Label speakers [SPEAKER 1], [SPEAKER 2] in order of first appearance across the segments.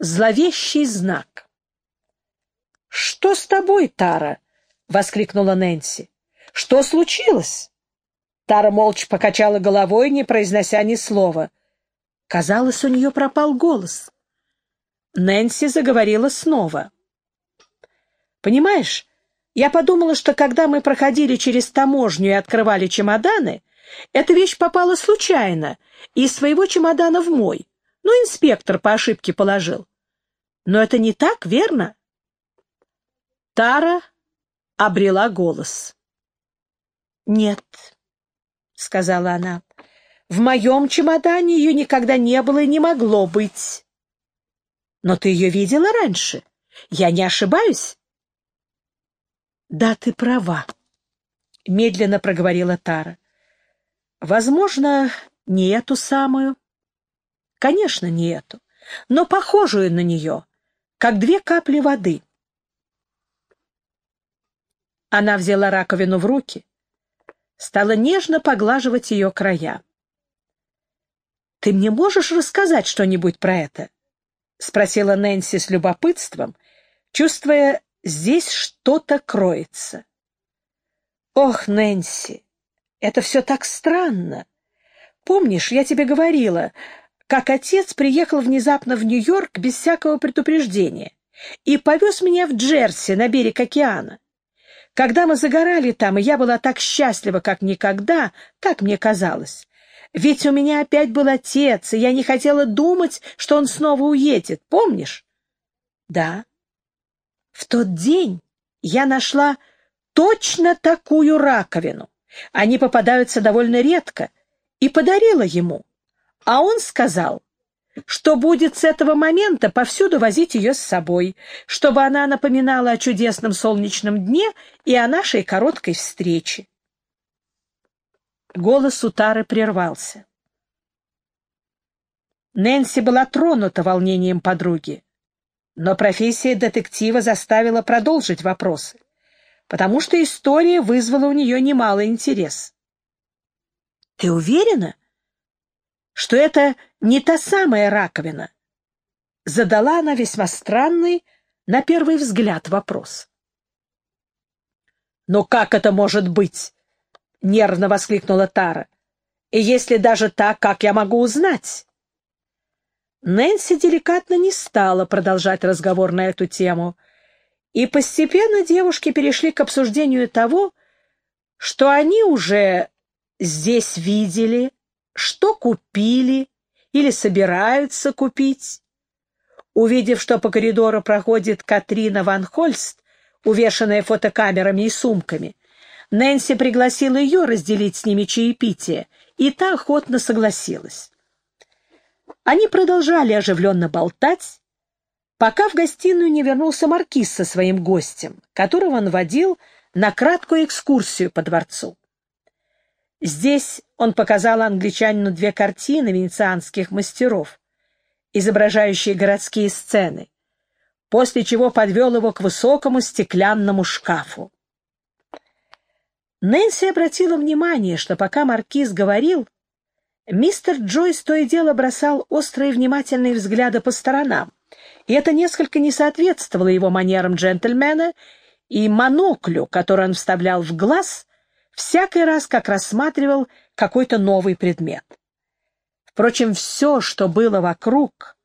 [SPEAKER 1] зловещий знак. «Что с тобой, Тара?» — воскликнула Нэнси. «Что случилось?» Тара молча покачала головой, не произнося ни слова. Казалось, у нее пропал голос. Нэнси заговорила снова. «Понимаешь, я подумала, что когда мы проходили через таможню и открывали чемоданы, эта вещь попала случайно из своего чемодана в мой. Ну, инспектор по ошибке положил. Но это не так, верно? Тара обрела голос. «Нет», — сказала она, — «в моем чемодане ее никогда не было и не могло быть». «Но ты ее видела раньше? Я не ошибаюсь?» «Да, ты права», — медленно проговорила Тара. «Возможно, не эту самую. Конечно, не эту, но похожую на нее, как две капли воды». Она взяла раковину в руки, стала нежно поглаживать ее края. «Ты мне можешь рассказать что-нибудь про это?» — спросила Нэнси с любопытством, чувствуя Здесь что-то кроется. Ох, Нэнси, это все так странно. Помнишь, я тебе говорила, как отец приехал внезапно в Нью-Йорк без всякого предупреждения и повез меня в Джерси на берег океана. Когда мы загорали там, и я была так счастлива, как никогда, так мне казалось. Ведь у меня опять был отец, и я не хотела думать, что он снова уедет, помнишь? Да, в тот день я нашла точно такую раковину. Они попадаются довольно редко, и подарила ему. А он сказал, что будет с этого момента повсюду возить ее с собой, чтобы она напоминала о чудесном солнечном дне и о нашей короткой встрече. Голос у Тары прервался. Нэнси была тронута волнением подруги. Но профессия детектива заставила продолжить вопросы, потому что история вызвала у нее немало интерес. «Ты уверена, что это не та самая раковина?» Задала она весьма странный, на первый взгляд, вопрос. «Но как это может быть?» — нервно воскликнула Тара. «И если даже так, как я могу узнать?» Нэнси деликатно не стала продолжать разговор на эту тему, и постепенно девушки перешли к обсуждению того, что они уже здесь видели, что купили или собираются купить. Увидев, что по коридору проходит Катрина Ван Хольст, увешанная фотокамерами и сумками, Нэнси пригласила ее разделить с ними чаепитие, и та охотно согласилась. Они продолжали оживленно болтать, пока в гостиную не вернулся маркиз со своим гостем, которого он водил на краткую экскурсию по дворцу. Здесь он показал англичанину две картины венецианских мастеров, изображающие городские сцены, после чего подвел его к высокому стеклянному шкафу. Нэнси обратила внимание, что пока маркиз говорил, Мистер Джойс то и дело бросал острые внимательные взгляды по сторонам, и это несколько не соответствовало его манерам джентльмена и моноклю, который он вставлял в глаз всякий раз, как рассматривал какой-то новый предмет. Впрочем, все, что было вокруг,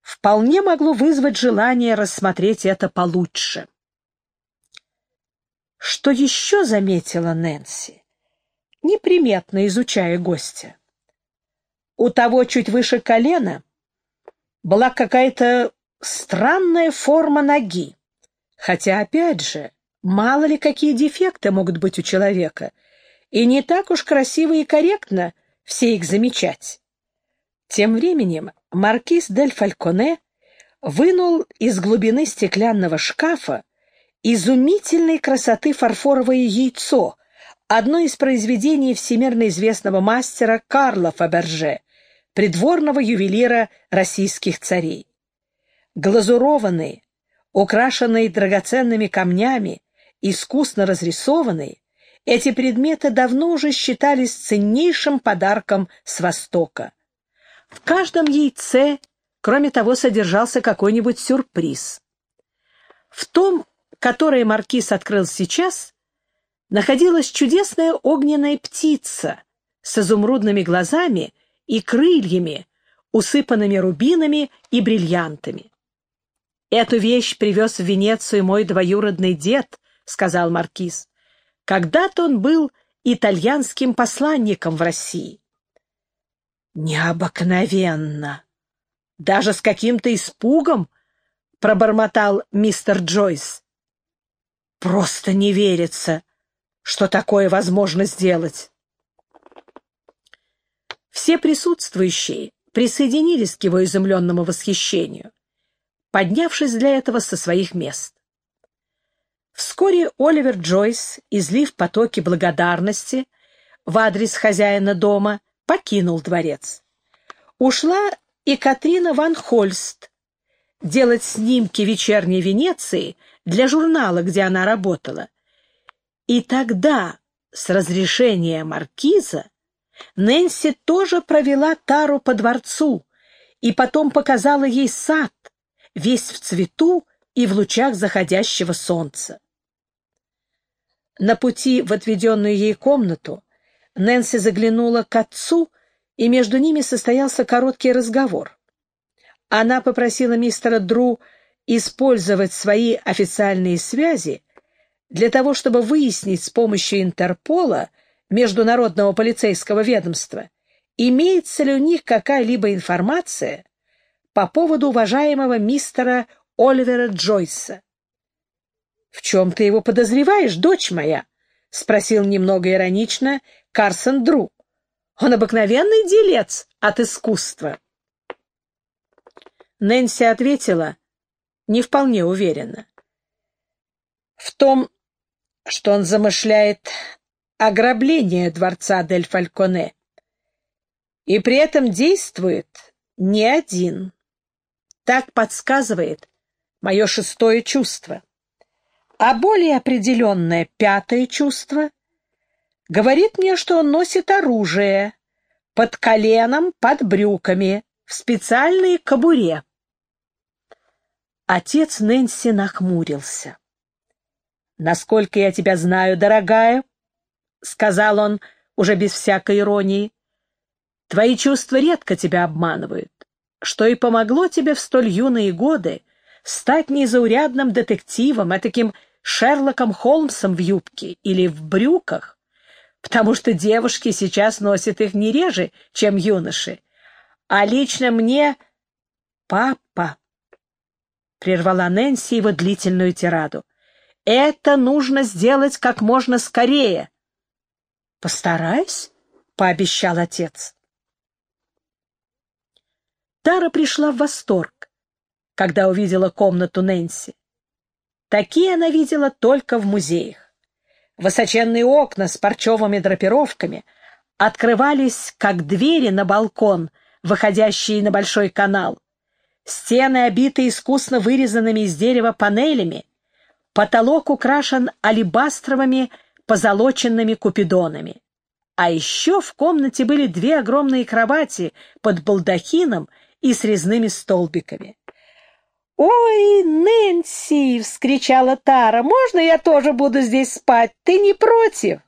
[SPEAKER 1] вполне могло вызвать желание рассмотреть это получше. Что еще заметила Нэнси, неприметно изучая гостя? у того чуть выше колена была какая-то странная форма ноги. Хотя, опять же, мало ли какие дефекты могут быть у человека, и не так уж красиво и корректно все их замечать. Тем временем маркиз Дель Фальконе вынул из глубины стеклянного шкафа изумительной красоты фарфоровое яйцо, одно из произведений всемирно известного мастера Карла Фаберже, придворного ювелира российских царей. Глазурованные, украшенные драгоценными камнями, искусно разрисованные, эти предметы давно уже считались ценнейшим подарком с Востока. В каждом яйце Кроме того, содержался какой-нибудь сюрприз. В том, которое маркиз открыл сейчас, находилась чудесная огненная птица с изумрудными глазами и крыльями, усыпанными рубинами и бриллиантами. «Эту вещь привез в Венецию мой двоюродный дед», — сказал маркиз. «Когда-то он был итальянским посланником в России». «Необыкновенно! Даже с каким-то испугом!» — пробормотал мистер Джойс. «Просто не верится, что такое возможно сделать». Все присутствующие присоединились к его изумленному восхищению, поднявшись для этого со своих мест. Вскоре Оливер Джойс, излив потоки благодарности в адрес хозяина дома, покинул дворец. Ушла и Катрина Ван Хольст делать снимки вечерней Венеции для журнала, где она работала. И тогда, с разрешения маркиза, Нэнси тоже провела Тару по дворцу и потом показала ей сад, весь в цвету и в лучах заходящего солнца. На пути в отведенную ей комнату Нэнси заглянула к отцу, и между ними состоялся короткий разговор. Она попросила мистера Дру использовать свои официальные связи для того, чтобы выяснить с помощью Интерпола, Международного полицейского ведомства, имеется ли у них какая-либо информация по поводу уважаемого мистера Оливера Джойса. «В чем ты его подозреваешь, дочь моя?» — спросил немного иронично Карсон Дру. «Он обыкновенный делец от искусства». Нэнси ответила не вполне уверенно. В том, что он замышляет ограбление дворца Дель Фальконе. И при этом действует не один. Так подсказывает мое шестое чувство. А более определенное пятое чувство говорит мне, что он носит оружие под коленом, под брюками, в специальной кобуре. Отец Нэнси нахмурился. «Насколько я тебя знаю, дорогая, — сказал он уже без всякой иронии, — твои чувства редко тебя обманывают, что и помогло тебе в столь юные годы стать незаурядным детективом, а таким Шерлоком Холмсом в юбке или в брюках, потому что девушки сейчас носят их не реже, чем юноши. А лично мне... Папа, — прервала Нэнси его длительную тираду, — это нужно сделать как можно скорее. — Постараюсь, — пообещал отец. Тара пришла в восторг, когда увидела комнату Нэнси. Такие она видела только в музеях. Высоченные окна с парчевыми драпировками открывались, как двери на балкон, выходящие на большой канал. Стены обиты искусно вырезанными из дерева панелями, потолок украшен алебастровыми позолоченными купидонами. А еще в комнате были две огромные кровати под балдахином и с резными столбиками. «Ой, Нэнси!» — вскричала Тара. «Можно я тоже буду здесь спать? Ты не против?»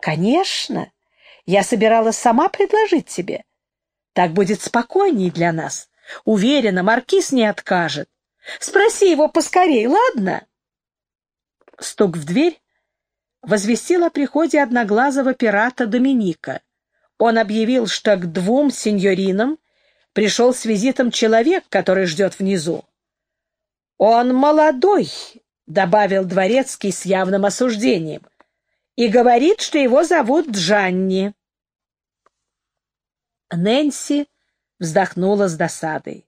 [SPEAKER 1] «Конечно! Я собиралась сама предложить тебе. Так будет спокойней для нас. Уверена, Маркиз не откажет. Спроси его поскорей, ладно?» Стук в дверь возвестил о приходе одноглазого пирата Доминика. Он объявил, что к двум сеньоринам пришел с визитом человек, который ждет внизу. «Он молодой», — добавил дворецкий с явным осуждением, «и говорит, что его зовут Джанни». Нэнси вздохнула с досадой.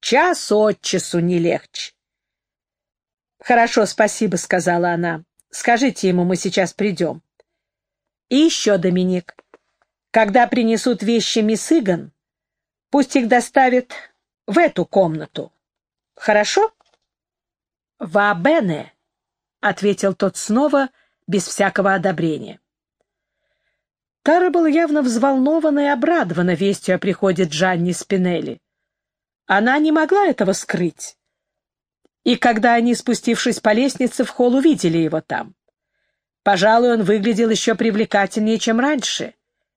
[SPEAKER 1] «Час от часу не легче». «Хорошо, спасибо», — сказала она. Скажите ему, мы сейчас придем. И еще, Доминик, когда принесут вещи мисс Иган, пусть их доставят в эту комнату. Хорошо? — Ва-бене, — ответил тот снова, без всякого одобрения. Тара был явно взволнована и обрадована вестью о приходе Джанни Спинелли. Она не могла этого скрыть. И когда они, спустившись по лестнице в холл, увидели его там. Пожалуй, он выглядел еще привлекательнее, чем раньше,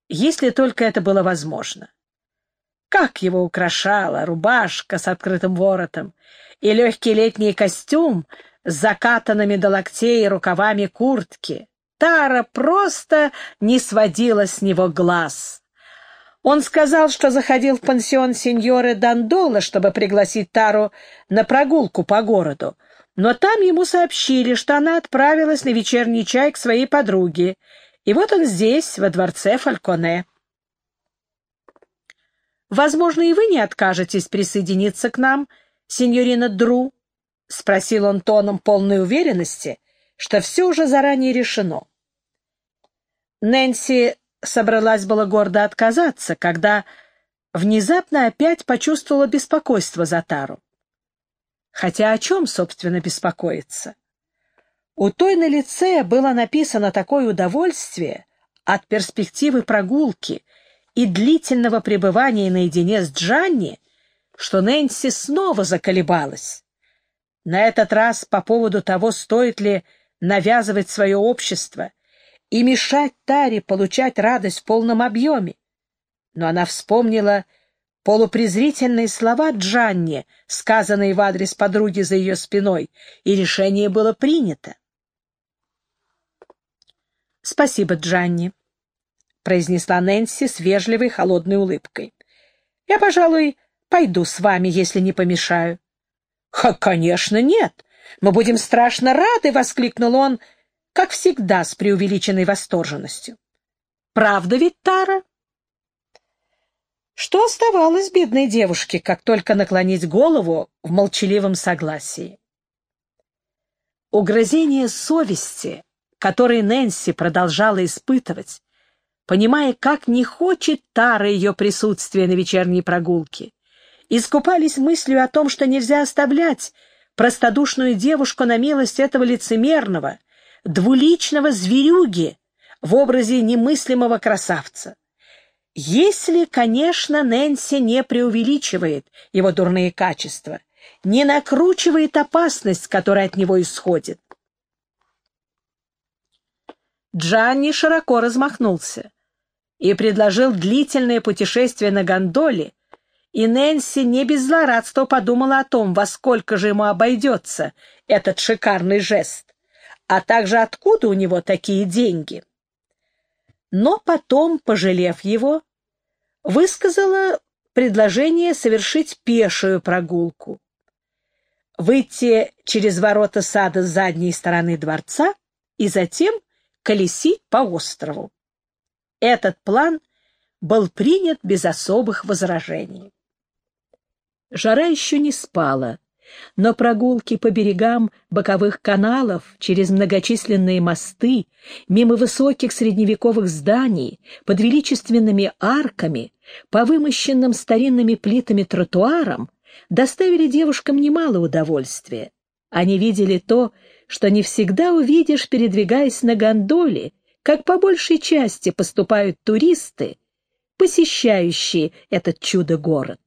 [SPEAKER 1] если только это было возможно. Как его украшала рубашка с открытым воротом и легкий летний костюм с закатанными до локтей рукавами куртки. Тара просто не сводила с него глаз. Он сказал, что заходил в пансион сеньоры Дандола, чтобы пригласить Тару на прогулку по городу, но там ему сообщили, что она отправилась на вечерний чай к своей подруге, и вот он здесь, во дворце Фальконе. «Возможно, и вы не откажетесь присоединиться к нам, сеньорина Дру?» — спросил он тоном полной уверенности, что все уже заранее решено. Нэнси собралась было гордо отказаться, когда внезапно опять почувствовала беспокойство за Тару. Хотя о чем, собственно, беспокоиться? У той на лице было написано такое удовольствие от перспективы прогулки и длительного пребывания наедине с Джанни, что Нэнси снова заколебалась. На этот раз по поводу того, стоит ли навязывать свое общество и мешать Таре получать радость в полном объеме. Но она вспомнила полупрезрительные слова Джанни, сказанные в адрес подруги за ее спиной, и решение было принято. «Спасибо, Джанни», — произнесла Нэнси с вежливой холодной улыбкой. «Я, пожалуй, пойду с вами, если не помешаю». «Конечно, нет. Мы будем страшно рады!» — воскликнул он, как всегда, с преувеличенной восторженностью. «Правда ведь, Тара?» Что оставалось бедной девушке, как только наклонить голову в молчаливом согласии? Угрызение совести, которое Нэнси продолжала испытывать, понимая, как не хочет Тара ее присутствия на вечерней прогулке, искупались мыслью о том, что нельзя оставлять простодушную девушку на милость этого лицемерного, двуличного зверюги в образе немыслимого красавца. Если, конечно, Нэнси не преувеличивает его дурные качества, не накручивает опасность, которая от него исходит. Джанни широко размахнулся и предложил длительное путешествие на гондоле, и Нэнси не без злорадства подумала о том, во сколько же ему обойдется этот шикарный жест, а также откуда у него такие деньги но потом, пожалев его, высказала предложение совершить пешую прогулку. Выйти через ворота сада с задней стороны дворца и затем колесить по острову. Этот план был принят без особых возражений. Жара еще не спала, но прогулки по берегам боковых каналов, через многочисленные мосты, мимо высоких средневековых зданий, под величественными арками, по вымощенным старинными плитами тротуарам, доставили девушкам немало удовольствия. Они видели то, что не всегда увидишь, передвигаясь на гондоле, как по большей части поступают туристы, посещающие этот чудо-город.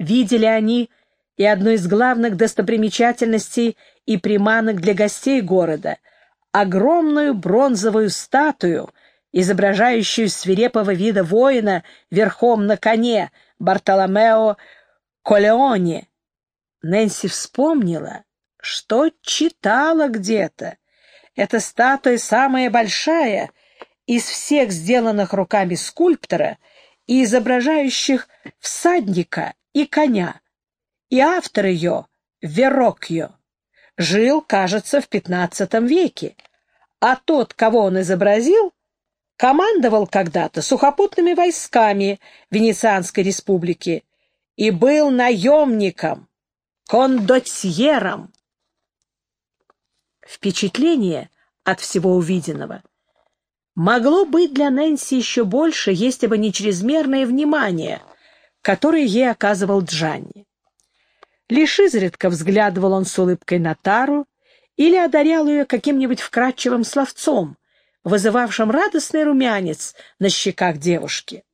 [SPEAKER 1] Видели они и одну из главных достопримечательностей и приманок для гостей города — огромную бронзовую статую, изображающую свирепого вида воина верхом на коне Бартоломео Колеоне. Нэнси вспомнила, что читала где-то. Эта статуя самая большая из всех сделанных руками скульптора и изображающих всадника и коня, и автор ее, Верокьо, жил, кажется, в XV веке, а тот, кого он изобразил, командовал когда-то сухопутными войсками Венецианской республики и был наемником, кондотьером. Впечатление от всего увиденного. Могло быть для Нэнси еще больше, если бы не чрезмерное внимание, который ей оказывал Джанни. Лишь изредка взглядывал он с улыбкой на Тару или одарял ее каким-нибудь вкрадчивым словцом, вызывавшим радостный румянец на щеках девушки.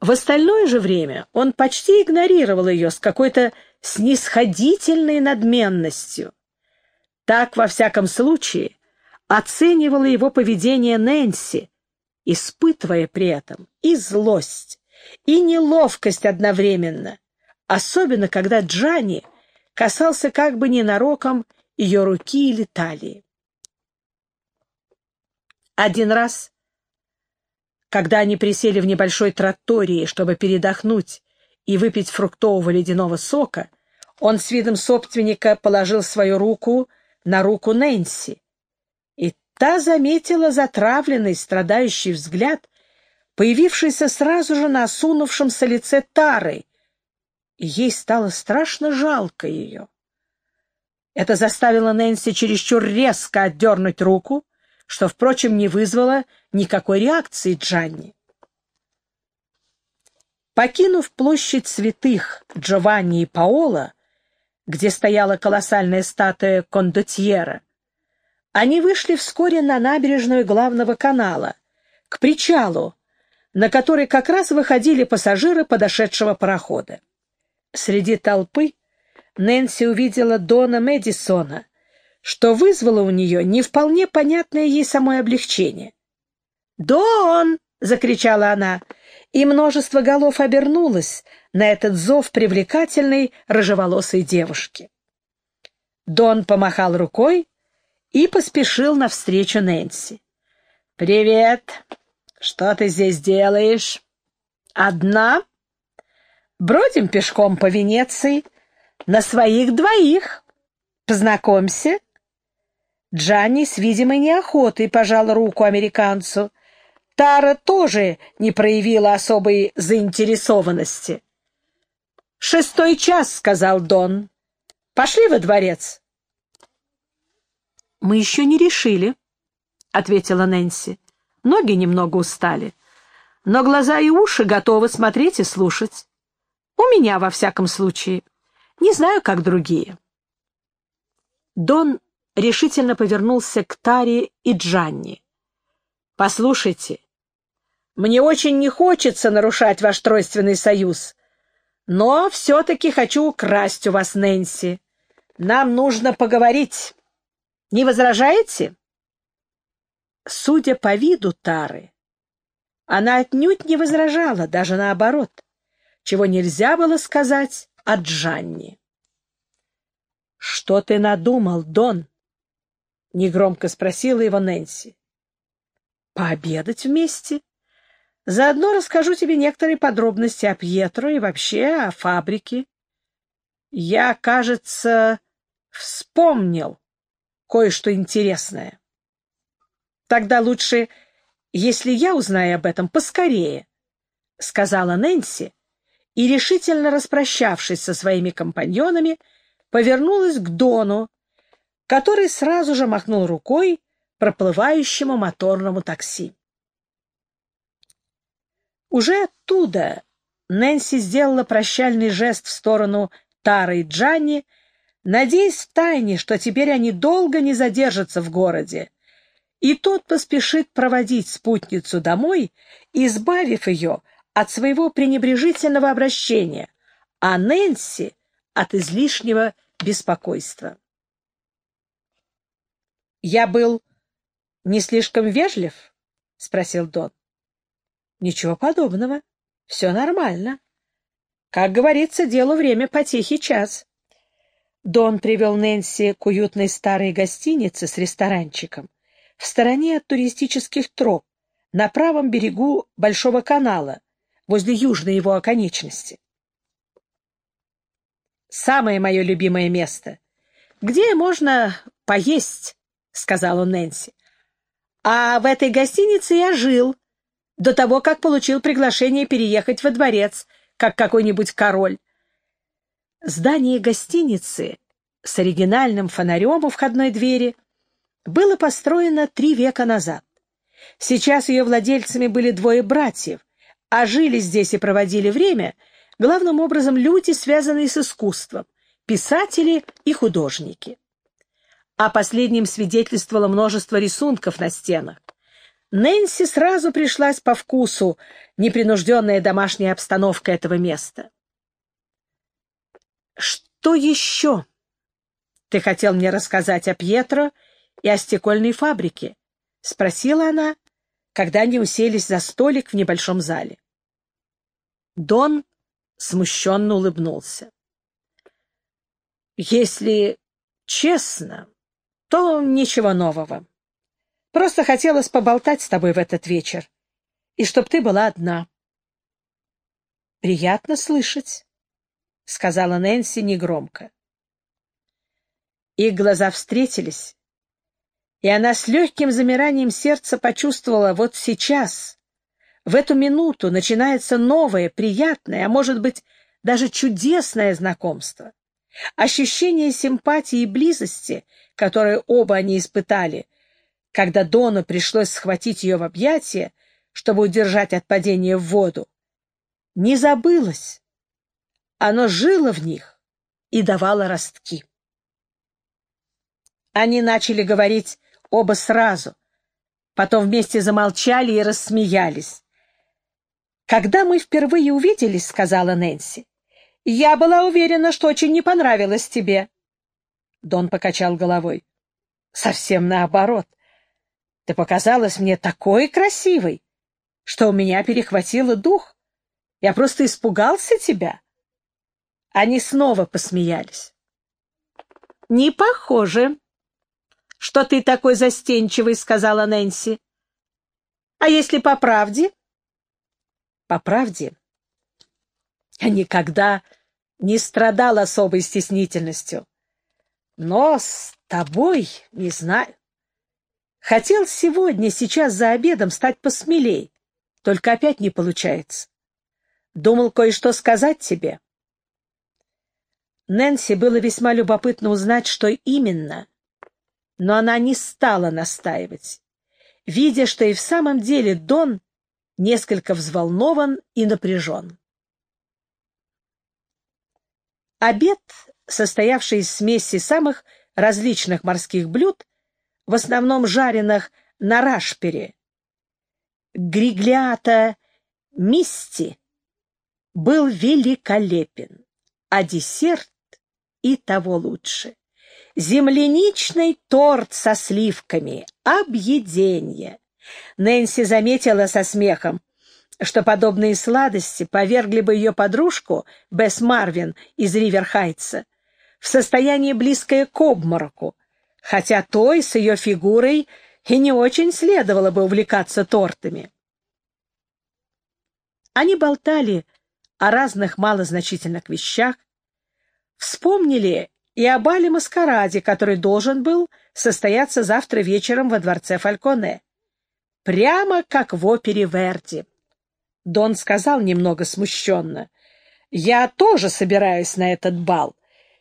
[SPEAKER 1] В остальное же время он почти игнорировал ее с какой-то снисходительной надменностью. Так, во всяком случае, оценивала его поведение Нэнси, испытывая при этом и злость, и неловкость одновременно, особенно когда Джанни касался как бы ненароком ее руки или талии. Один раз, когда они присели в небольшой тротории, чтобы передохнуть и выпить фруктового ледяного сока, он с видом собственника положил свою руку на руку Нэнси, и та заметила затравленный, страдающий взгляд, появившийся сразу же на осунувшемся лице Тары, и ей стало страшно жалко ее. Это заставило Нэнси чересчур резко отдернуть руку, что, впрочем, не вызвало никакой реакции Джанни. Покинув площадь святых Джованни и Паола, где стояла колоссальная статуя кондотьера, они вышли вскоре на набережную главного канала, к причалу, на который как раз выходили пассажиры подошедшего парохода. Среди толпы Нэнси увидела Дона Мэдисона, что вызвало у нее не вполне понятное ей самое облегчение. «Дон!» — закричала она, и множество голов обернулось на этот зов привлекательной рыжеволосой девушки. Дон помахал рукой и поспешил навстречу Нэнси. «Привет! Что ты здесь делаешь? Одна? Бродим пешком по Венеции на своих двоих. Познакомься, Джанни с видимой неохотой пожал руку американцу. Тара тоже не проявила особой заинтересованности. «Шестой час», — сказал Дон. «Пошли во дворец». «Мы еще не решили», — ответила Нэнси. «Ноги немного устали, но глаза и уши готовы смотреть и слушать. У меня, во всяком случае. Не знаю, как другие». Дон решительно повернулся к Таре и Джанни. «Послушайте, мне очень не хочется нарушать ваш тройственный союз, но все-таки хочу украсть у вас Нэнси. Нам нужно поговорить. Не возражаете?» Судя по виду Тары, она отнюдь не возражала, даже наоборот, чего нельзя было сказать о Джанни. «Что ты надумал, Дон?» — негромко спросила его Нэнси. «Пообедать вместе? Заодно расскажу тебе некоторые подробности о Пьетро и вообще о фабрике. Я, кажется, вспомнил кое-что интересное. Тогда лучше, если я узнаю об этом поскорее», — сказала Нэнси, и, решительно распрощавшись со своими компаньонами, повернулась к Дону, который сразу же махнул рукой проплывающему моторному такси. Уже оттуда Нэнси сделала прощальный жест в сторону Тары и Джанни, надеясь втайне, что теперь они долго не задержатся в городе, и тот поспешит проводить спутницу домой, избавив ее от своего пренебрежительного обращения, а Нэнси — от излишнего беспокойства. «Я был не слишком вежлив?» — спросил Дон. «Ничего подобного. Все нормально. Как говорится, делу время потихий час». Дон привел Нэнси к уютной старой гостинице с ресторанчиком в стороне от туристических троп, на правом берегу Большого канала, возле южной его оконечности. «Самое мое любимое место, где можно поесть — сказала Нэнси. «А в этой гостинице я жил до того, как получил приглашение переехать во дворец, как какой-нибудь король». Здание гостиницы с оригинальным фонарем у входной двери было построено три века назад. Сейчас ее владельцами были двое братьев, а жили здесь и проводили время главным образом люди, связанные с искусством, писатели и художники. О последнем свидетельствовало множество рисунков на стенах. Нэнси сразу пришлась по вкусу непринужденная домашняя обстановка этого места. «Что еще ты хотел мне рассказать о Пьетро и о стекольной фабрике?» — спросила она, когда они уселись за столик в небольшом зале. Дон смущенно улыбнулся. «Если честно, то ничего нового. Просто хотелось поболтать с тобой в этот вечер, и чтоб ты была одна». «Приятно слышать», — сказала Нэнси негромко. Их глаза встретились, и она с легким замиранием сердца почувствовала вот сейчас, в эту минуту начинается новое, приятное, а может быть, даже чудесное знакомство. Ощущение симпатии и близости, которое оба они испытали, когда Дону пришлось схватить ее в объятия, чтобы удержать от падения в воду, не забылось. Оно жило в них и давало ростки. Они начали говорить оба сразу, потом вместе замолчали и рассмеялись. «Когда мы впервые увиделись, — сказала Нэнси, — я была уверена, что очень не понравилось тебе». Дон покачал головой. «Совсем наоборот. Ты показалась мне такой красивой, что у меня перехватило дух. Я просто испугался тебя». Они снова посмеялись. «Не похоже», что ты такой застенчивый, — сказала Нэнси. — А если по правде? — По правде. Я никогда не страдал особой стеснительностью. Но с тобой, не знаю. Хотел сегодня, сейчас за обедом, стать посмелей, только опять не получается. Думал кое-что сказать тебе. Нэнси было весьма любопытно узнать, что именно — но она не стала настаивать, видя, что и в самом деле Дон несколько взволнован и напряжен. Обед, состоявший из смеси самых различных морских блюд, в основном жареных на рашпере, григлиата мисти, был великолепен, а десерт и того лучше. Земляничный торт со сливками. Объеденье. Нэнси заметила со смехом, что подобные сладости повергли бы ее подружку, Бесс Марвин из Риверхайтса, в состояние близкое к обмороку, хотя той с ее фигурой и не очень следовало бы увлекаться тортами. Они болтали о разных малозначительных вещах, вспомнили и о бале-маскараде, который должен был состояться завтра вечером во дворце Фальконе. Прямо как в опере Верди. Дон сказал немного смущенно. «Я тоже собираюсь на этот бал.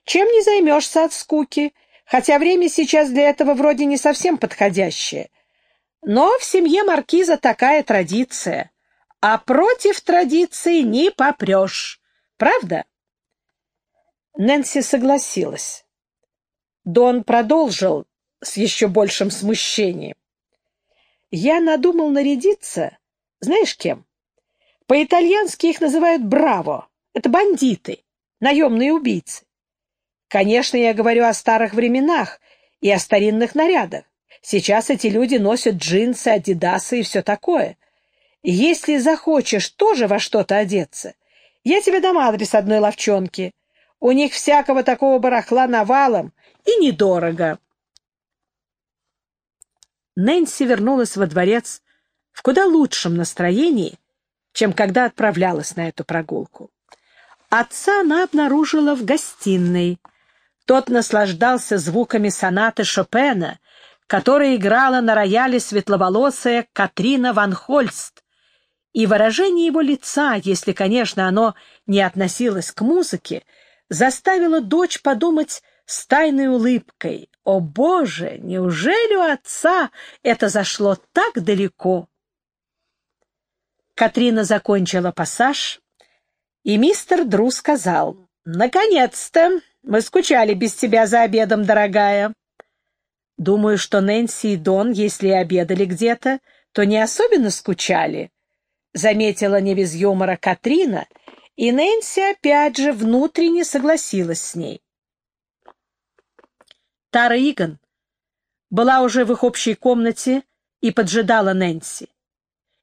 [SPEAKER 1] Чем не займешься от скуки, хотя время сейчас для этого вроде не совсем подходящее. Но в семье маркиза такая традиция, а против традиции не попрешь. Правда?» Нэнси согласилась. Дон продолжил с еще большим смущением. «Я надумал нарядиться, знаешь кем? По-итальянски их называют «браво». Это бандиты, наемные убийцы. Конечно, я говорю о старых временах и о старинных нарядах. Сейчас эти люди носят джинсы, адидасы и все такое. Если захочешь тоже во что-то одеться, я тебе дам адрес одной ловчонки — у них всякого такого барахла навалом и недорого. Нэнси вернулась во дворец в куда лучшем настроении, чем когда отправлялась на эту прогулку. Отца она обнаружила в гостиной. Тот наслаждался звуками сонаты Шопена, которая играла на рояле светловолосая Катрина Ван Хольст, и выражение его лица, если, конечно, оно не относилось к музыке, заставила дочь подумать с тайной улыбкой. «О, Боже, неужели у отца это зашло так далеко?» Катрина закончила пассаж, и мистер Дру сказал, «Наконец-то! Мы скучали без тебя за обедом, дорогая». Думаю, что Нэнси и Дон, если и обедали где-то, то не особенно скучали, — заметила не без юмора Катрина, и Нэнси опять же внутренне согласилась с ней. Тара Иган была уже в их общей комнате и поджидала Нэнси.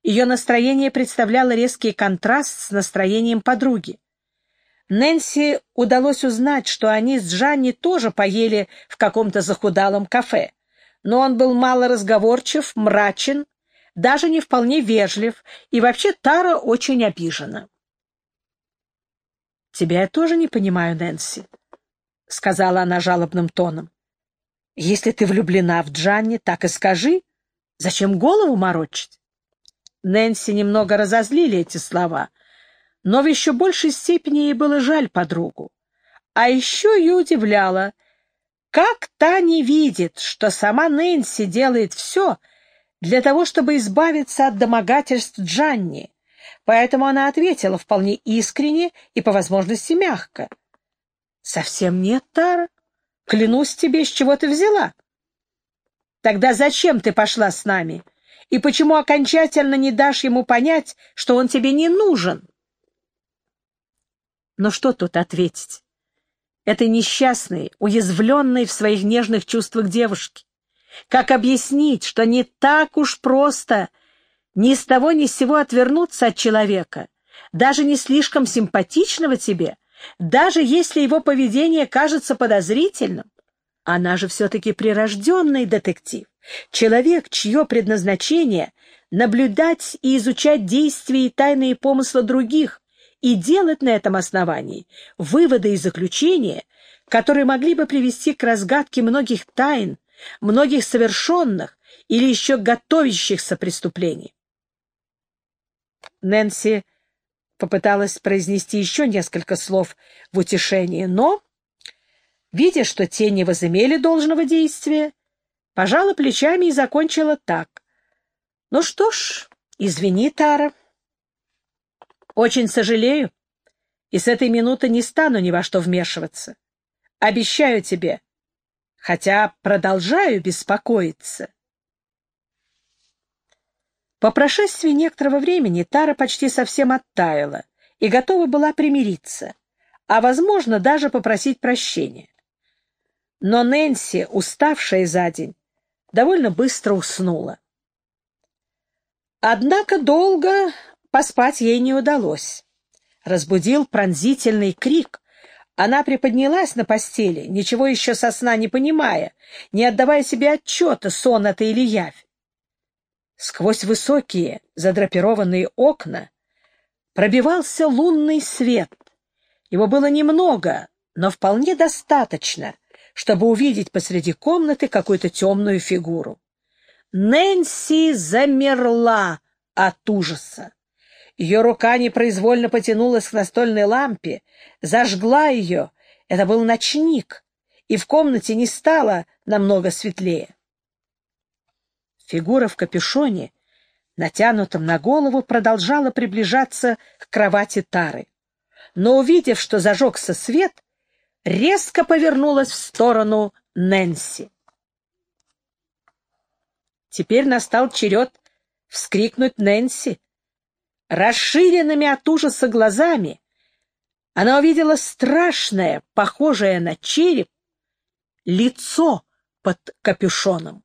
[SPEAKER 1] Ее настроение представляло резкий контраст с настроением подруги. Нэнси удалось узнать, что они с Джанни тоже поели в каком-то захудалом кафе, но он был мало разговорчив, мрачен, даже не вполне вежлив, и вообще Тара очень обижена. «Тебя я тоже не понимаю, Нэнси», — сказала она жалобным тоном. Если ты влюблена в Джанни, так и скажи. Зачем голову морочить? Нэнси немного разозлили эти слова, но в еще большей степени ей было жаль подругу. А еще ее удивляло, как та не видит, что сама Нэнси делает все для того, чтобы избавиться от домогательств Джанни. Поэтому она ответила вполне искренне и по возможности мягко. «Совсем нет, Тара. Клянусь тебе, с чего ты взяла. Тогда зачем ты пошла с нами? И почему окончательно не дашь ему понять, что он тебе не нужен? Но что тут ответить? Этой несчастной, уязвленной в своих нежных чувствах девушке. Как объяснить, что не так уж просто ни с того ни с сего отвернуться от человека, даже не слишком симпатичного тебе, даже если его поведение кажется подозрительным, она же все-таки прирожденный детектив, человек, чье предназначение — наблюдать и изучать действия и тайные помыслы других и делать на этом основании выводы и заключения, которые могли бы привести к разгадке многих тайн, многих совершенных или еще готовящихся преступлений. Нэнси попыталась произнести еще несколько слов в утешение, но, видя, что те не возымели должного действия, пожала плечами и закончила так. «Ну что ж, извини, Тара. Очень сожалею, и с этой минуты не стану ни во что вмешиваться. Обещаю тебе, хотя продолжаю беспокоиться». По прошествии некоторого времени Тара почти совсем оттаяла и готова была примириться, а, возможно, даже попросить прощения. Но Нэнси, уставшая за день, довольно быстро уснула. Однако долго поспать ей не удалось. Разбудил пронзительный крик. Она приподнялась на постели, ничего еще со сна не понимая, не отдавая себе отчета, сон это или явь. Сквозь высокие задрапированные окна пробивался лунный свет. Его было немного, но вполне достаточно, чтобы увидеть посреди комнаты какую-то темную фигуру. Нэнси замерла от ужаса. Ее рука непроизвольно потянулась к настольной лампе, зажгла ее. Это был ночник, и в комнате не стало намного светлее. Фигура в капюшоне, натянутом на голову, продолжала приближаться к кровати Тары. Но, увидев, что зажегся свет, резко повернулась в сторону Нэнси. Теперь настал черед вскрикнуть Нэнси. Расширенными от ужаса глазами она увидела страшное, похожее на череп, лицо под капюшоном.